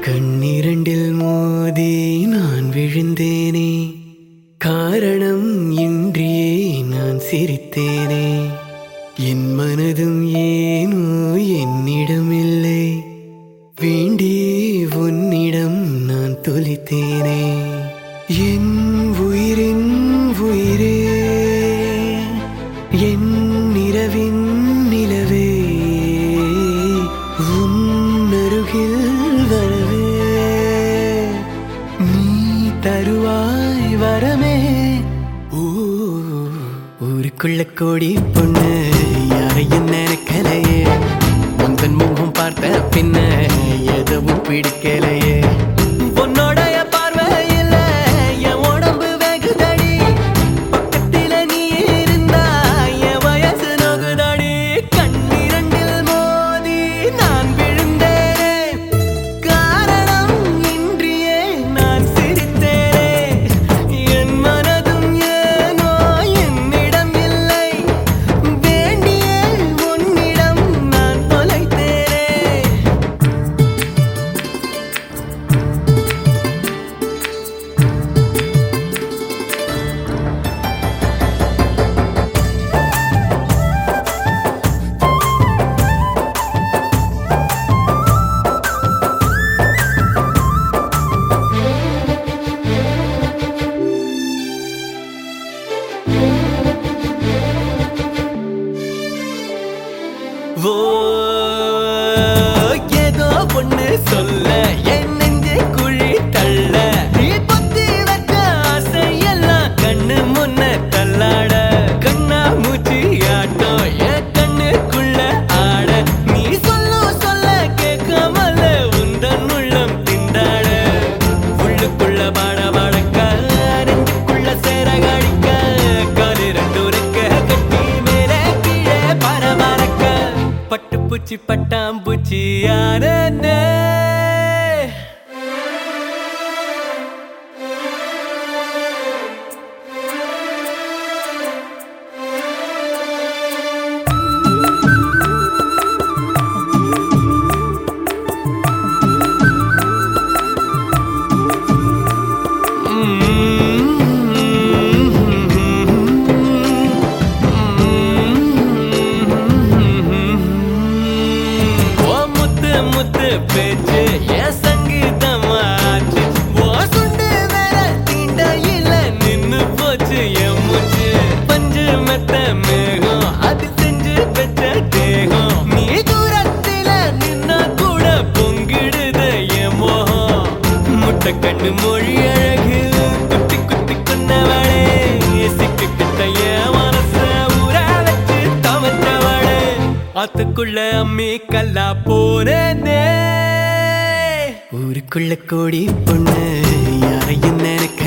கண்ணிரண்டில் மோதி நான் விழுந்தேனே. காரணம் இன்றியே நான் சிரித்தேனே. என் மனதும் ஏனோ என்னிடமில்லை. வேண்டியே உன்னிடம் நான் தொலித்தேனே. என் உயிரின் உயிரே ஊருக்குள்ள கோடி பொண்ணு யாரையும் நினைக்கலையே. உந்தன் முகம் பார்த்த பின்ன எதுவும் பிடிக்கலையே. சொல்ல என் நெஞ்சு குழி தள்ள. நீ பொத்தி வச்ச ஆசையெல்லாம் கண்ணு முன்ன தள்ளாட. கண்ணா மூச்சி ஆட்டம் என் கண்ணுக்குள்ள ஆட. நீ சொல்லும் சொல்ல கேட்காமல உந்தன் உள்ளம் திண்டாட. உள்ளுக்குள்ள பாட பாடக்க நெஞ்சுக்குள்ள சேர காடிக்க. காலு ரெண்டு கட்டி மேலே கீழே பரபரக்க பட்டு பூச்சி பட்டாம்பூச்சி யானே பேச்சு என் சங்கீதமாச்சு ஓ சுண்டு விரல் தீண்டையில நின்னு போச்சு என் மூச்சு. பஞ்சு மெத்த மேகம் அது செஞ்சு பெற்ற தேகம். நீ தூரத்தில நின்னா கூட பொங்கிடுது என் மோகம். முட்டை கண்ணு ஆத்துக்குள்ள அம்மி கல்லா போனே ஊருக்குள்ள கோடி பொண்ணு யாரையும் எனக்கு